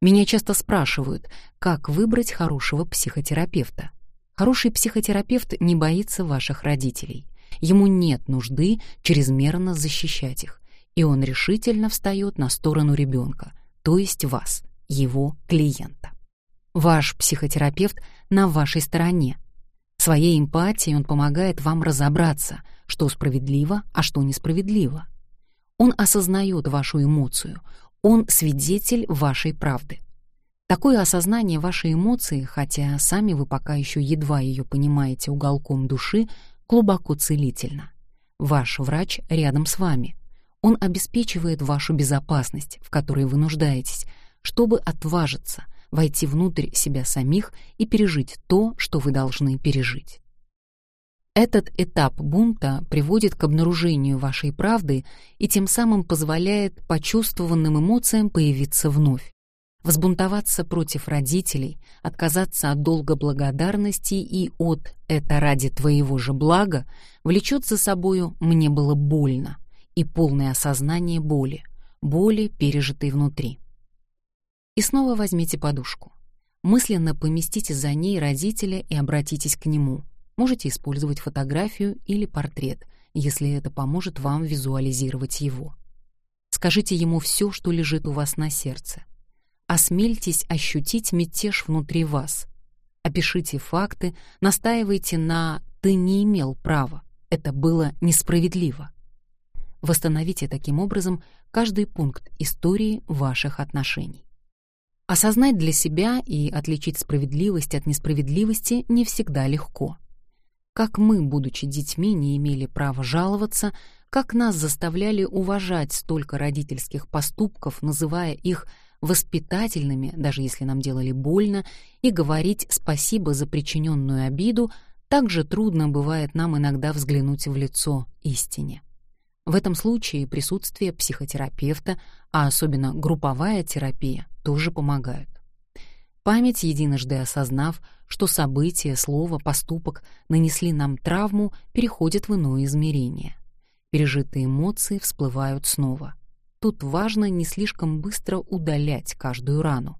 Меня часто спрашивают, как выбрать хорошего психотерапевта. Хороший психотерапевт не боится ваших родителей. Ему нет нужды чрезмерно защищать их и он решительно встает на сторону ребенка, то есть вас, его клиента. Ваш психотерапевт на вашей стороне. Своей эмпатией он помогает вам разобраться, что справедливо, а что несправедливо. Он осознает вашу эмоцию, он свидетель вашей правды. Такое осознание вашей эмоции, хотя сами вы пока еще едва ее понимаете уголком души, глубоко целительно. Ваш врач рядом с вами, он обеспечивает вашу безопасность, в которой вы нуждаетесь, чтобы отважиться, войти внутрь себя самих и пережить то, что вы должны пережить. Этот этап бунта приводит к обнаружению вашей правды и тем самым позволяет почувствованным эмоциям появиться вновь. Взбунтоваться против родителей, отказаться от долга благодарности и от «это ради твоего же блага» влечет за собою «мне было больно», и полное осознание боли, боли, пережитой внутри. И снова возьмите подушку. Мысленно поместите за ней родителя и обратитесь к нему. Можете использовать фотографию или портрет, если это поможет вам визуализировать его. Скажите ему все, что лежит у вас на сердце. Осмельтесь ощутить мятеж внутри вас. Опишите факты, настаивайте на «ты не имел права», это было несправедливо. Восстановите таким образом каждый пункт истории ваших отношений. Осознать для себя и отличить справедливость от несправедливости не всегда легко. Как мы, будучи детьми, не имели права жаловаться, как нас заставляли уважать столько родительских поступков, называя их воспитательными, даже если нам делали больно, и говорить спасибо за причиненную обиду, так же трудно бывает нам иногда взглянуть в лицо истине. В этом случае присутствие психотерапевта, а особенно групповая терапия, тоже помогают. Память, единожды осознав, что событие, слово, поступок нанесли нам травму, переходит в иное измерение. Пережитые эмоции всплывают снова. Тут важно не слишком быстро удалять каждую рану.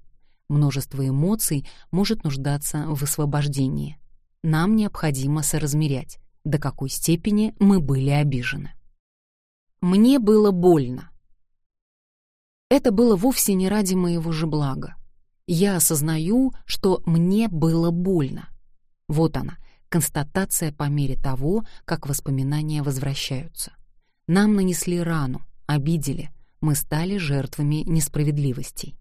Множество эмоций может нуждаться в освобождении. Нам необходимо соразмерять, до какой степени мы были обижены. Мне было больно. Это было вовсе не ради моего же блага. Я осознаю, что мне было больно. Вот она, констатация по мере того, как воспоминания возвращаются. Нам нанесли рану, обидели, мы стали жертвами несправедливостей.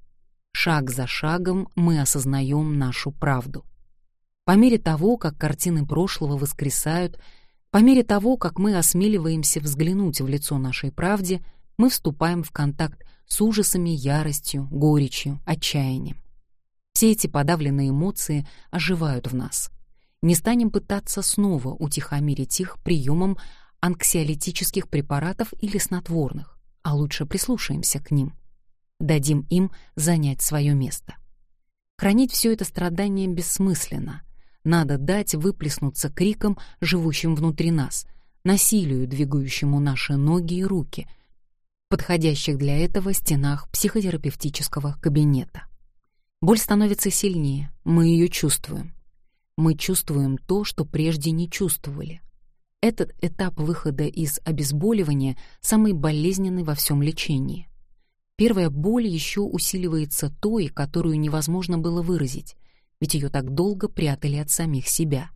Шаг за шагом мы осознаем нашу правду. По мере того, как картины прошлого воскресают, по мере того, как мы осмеливаемся взглянуть в лицо нашей правде, мы вступаем в контакт с ужасами, яростью, горечью, отчаянием. Все эти подавленные эмоции оживают в нас. Не станем пытаться снова утихомирить их приемом анксиолитических препаратов или снотворных, а лучше прислушаемся к ним. Дадим им занять свое место. Хранить все это страдание бессмысленно, надо дать выплеснуться криком, живущим внутри нас, насилию, двигающему наши ноги и руки, подходящих для этого стенах психотерапевтического кабинета. Боль становится сильнее, мы ее чувствуем. Мы чувствуем то, что прежде не чувствовали. Этот этап выхода из обезболивания самый болезненный во всем лечении. Первая боль еще усиливается той, которую невозможно было выразить, ведь ее так долго прятали от самих себя.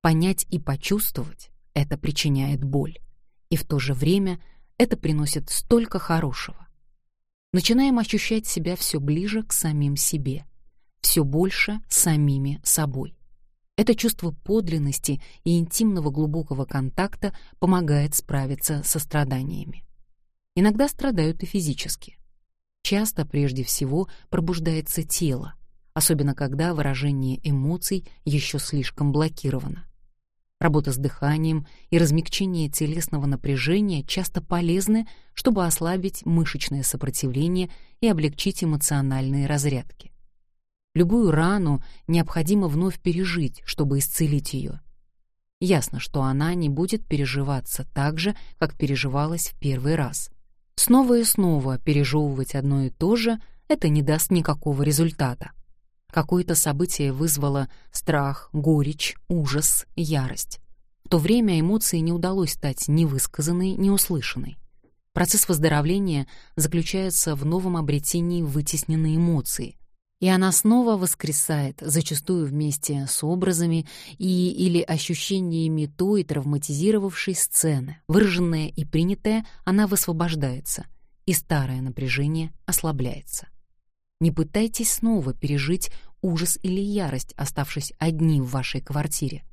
Понять и почувствовать — это причиняет боль. И в то же время это приносит столько хорошего. Начинаем ощущать себя все ближе к самим себе, все больше самими собой. Это чувство подлинности и интимного глубокого контакта помогает справиться со страданиями. Иногда страдают и физически. Часто прежде всего пробуждается тело, особенно когда выражение эмоций еще слишком блокировано. Работа с дыханием и размягчение телесного напряжения часто полезны, чтобы ослабить мышечное сопротивление и облегчить эмоциональные разрядки. Любую рану необходимо вновь пережить, чтобы исцелить ее. Ясно, что она не будет переживаться так же, как переживалась в первый раз. Снова и снова пережевывать одно и то же — это не даст никакого результата. Какое-то событие вызвало страх, горечь, ужас, ярость. В то время эмоции не удалось стать ни высказанной, ни услышанной. Процесс выздоровления заключается в новом обретении вытесненной эмоции, и она снова воскресает, зачастую вместе с образами и или ощущениями той травматизировавшей сцены. Выраженная и принятая, она высвобождается, и старое напряжение ослабляется. Не пытайтесь снова пережить ужас или ярость, оставшись одни в вашей квартире.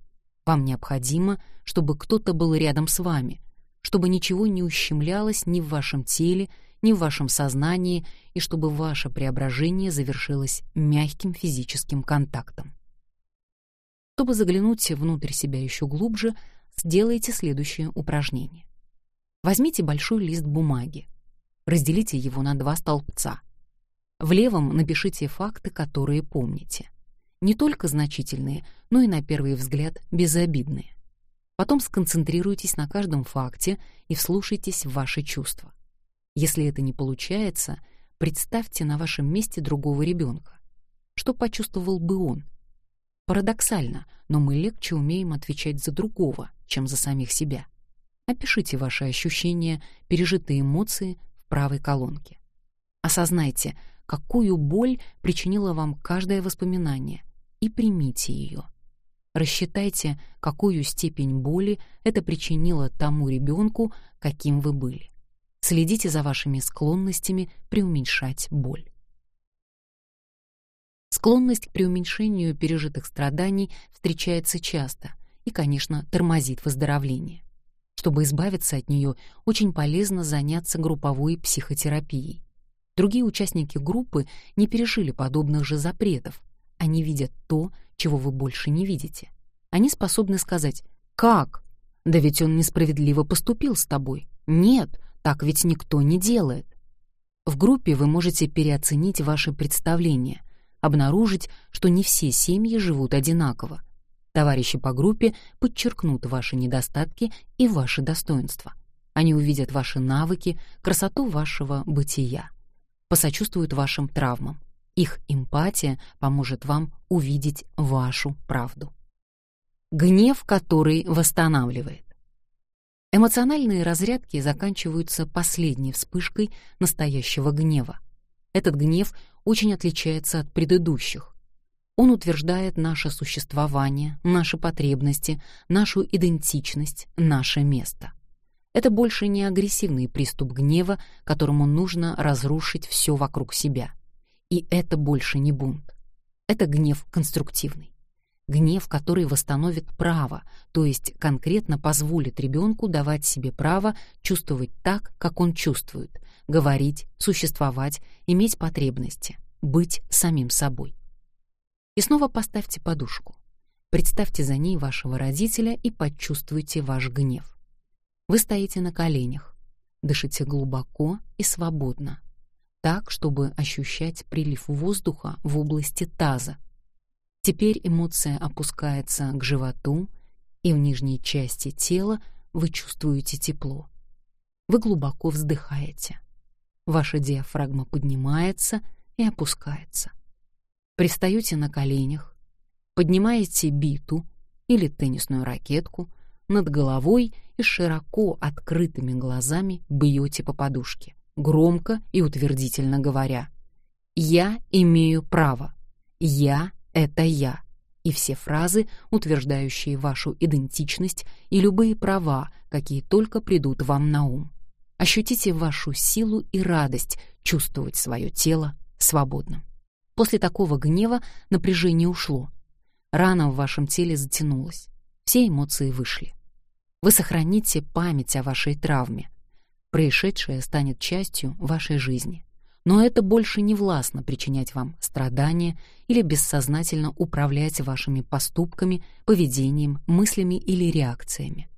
Вам необходимо, чтобы кто-то был рядом с вами, чтобы ничего не ущемлялось ни в вашем теле, ни в вашем сознании, и чтобы ваше преображение завершилось мягким физическим контактом. Чтобы заглянуть внутрь себя еще глубже, сделайте следующее упражнение. Возьмите большой лист бумаги, разделите его на два столбца — в левом напишите факты, которые помните. Не только значительные, но и на первый взгляд безобидные. Потом сконцентрируйтесь на каждом факте и вслушайтесь в ваши чувства. Если это не получается, представьте на вашем месте другого ребенка. Что почувствовал бы он? Парадоксально, но мы легче умеем отвечать за другого, чем за самих себя. Опишите ваши ощущения, пережитые эмоции в правой колонке. Осознайте, какую боль причинило вам каждое воспоминание, и примите ее. Рассчитайте, какую степень боли это причинило тому ребенку, каким вы были. Следите за вашими склонностями преуменьшать боль. Склонность к преуменьшению пережитых страданий встречается часто и, конечно, тормозит выздоровление. Чтобы избавиться от нее, очень полезно заняться групповой психотерапией. Другие участники группы не пережили подобных же запретов. Они видят то, чего вы больше не видите. Они способны сказать «Как? Да ведь он несправедливо поступил с тобой. Нет, так ведь никто не делает». В группе вы можете переоценить ваши представления, обнаружить, что не все семьи живут одинаково. Товарищи по группе подчеркнут ваши недостатки и ваши достоинства. Они увидят ваши навыки, красоту вашего бытия посочувствуют вашим травмам. Их эмпатия поможет вам увидеть вашу правду. Гнев, который восстанавливает. Эмоциональные разрядки заканчиваются последней вспышкой настоящего гнева. Этот гнев очень отличается от предыдущих. Он утверждает наше существование, наши потребности, нашу идентичность, наше место. Это больше не агрессивный приступ гнева, которому нужно разрушить все вокруг себя. И это больше не бунт. Это гнев конструктивный. Гнев, который восстановит право, то есть конкретно позволит ребенку давать себе право чувствовать так, как он чувствует, говорить, существовать, иметь потребности, быть самим собой. И снова поставьте подушку. Представьте за ней вашего родителя и почувствуйте ваш гнев. Вы стоите на коленях, дышите глубоко и свободно, так, чтобы ощущать прилив воздуха в области таза. Теперь эмоция опускается к животу, и в нижней части тела вы чувствуете тепло. Вы глубоко вздыхаете. Ваша диафрагма поднимается и опускается. Пристаете на коленях, поднимаете биту или теннисную ракетку над головой и широко открытыми глазами бьете по подушке, громко и утвердительно говоря «Я имею право», «Я — это я», и все фразы, утверждающие вашу идентичность и любые права, какие только придут вам на ум. Ощутите вашу силу и радость, чувствовать свое тело свободным. После такого гнева напряжение ушло. Рана в вашем теле затянулась. Все эмоции вышли. Вы сохраните память о вашей травме. Происшедшее станет частью вашей жизни. Но это больше не властно причинять вам страдания или бессознательно управлять вашими поступками, поведением, мыслями или реакциями.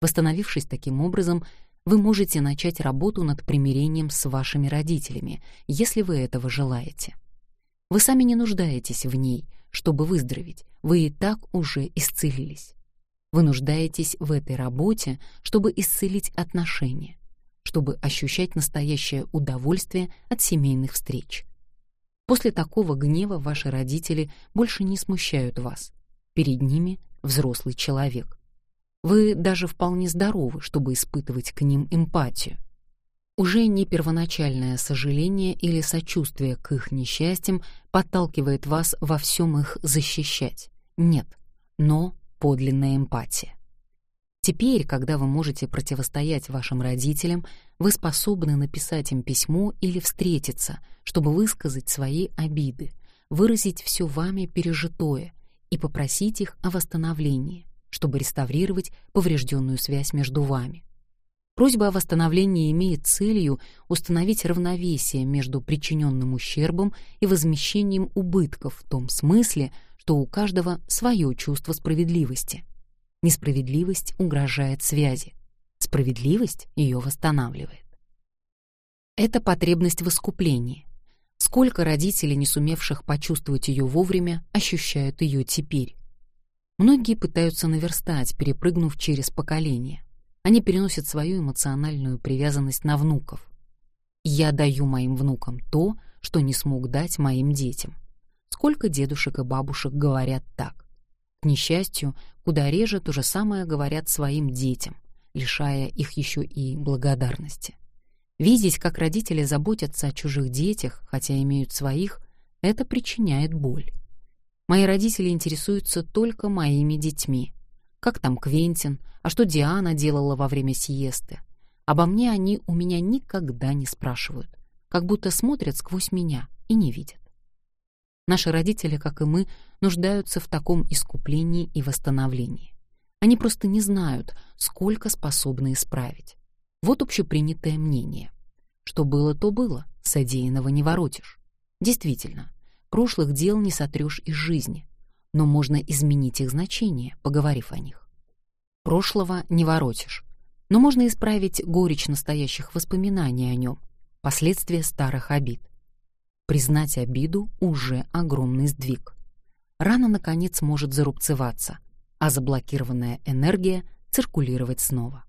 Восстановившись таким образом, вы можете начать работу над примирением с вашими родителями, если вы этого желаете. Вы сами не нуждаетесь в ней, чтобы выздороветь, вы и так уже исцелились. Вы нуждаетесь в этой работе, чтобы исцелить отношения чтобы ощущать настоящее удовольствие от семейных встреч. После такого гнева ваши родители больше не смущают вас. Перед ними взрослый человек. Вы даже вполне здоровы, чтобы испытывать к ним эмпатию. Уже не первоначальное сожаление или сочувствие к их несчастьям подталкивает вас во всем их защищать. Нет, но подлинная эмпатия. Теперь, когда вы можете противостоять вашим родителям, вы способны написать им письмо или встретиться, чтобы высказать свои обиды, выразить все вами пережитое и попросить их о восстановлении, чтобы реставрировать поврежденную связь между вами. Просьба о восстановлении имеет целью установить равновесие между причиненным ущербом и возмещением убытков в том смысле, что у каждого свое чувство справедливости — Несправедливость угрожает связи. Справедливость ее восстанавливает. Это потребность в искуплении. Сколько родителей, не сумевших почувствовать ее вовремя, ощущают ее теперь? Многие пытаются наверстать, перепрыгнув через поколение. Они переносят свою эмоциональную привязанность на внуков. Я даю моим внукам то, что не смог дать моим детям. Сколько дедушек и бабушек говорят так. К несчастью, куда реже то же самое говорят своим детям, лишая их еще и благодарности. Видеть, как родители заботятся о чужих детях, хотя имеют своих, это причиняет боль. Мои родители интересуются только моими детьми. Как там Квентин, а что Диана делала во время сиесты? Обо мне они у меня никогда не спрашивают, как будто смотрят сквозь меня и не видят. Наши родители, как и мы, нуждаются в таком искуплении и восстановлении. Они просто не знают, сколько способны исправить. Вот общепринятое мнение. Что было, то было, содеянного не воротишь. Действительно, прошлых дел не сотрешь из жизни, но можно изменить их значение, поговорив о них. Прошлого не воротишь, но можно исправить горечь настоящих воспоминаний о нем, последствия старых обид. Признать обиду уже огромный сдвиг. Рана, наконец, может зарубцеваться, а заблокированная энергия циркулировать снова.